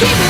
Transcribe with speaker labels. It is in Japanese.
Speaker 1: 気分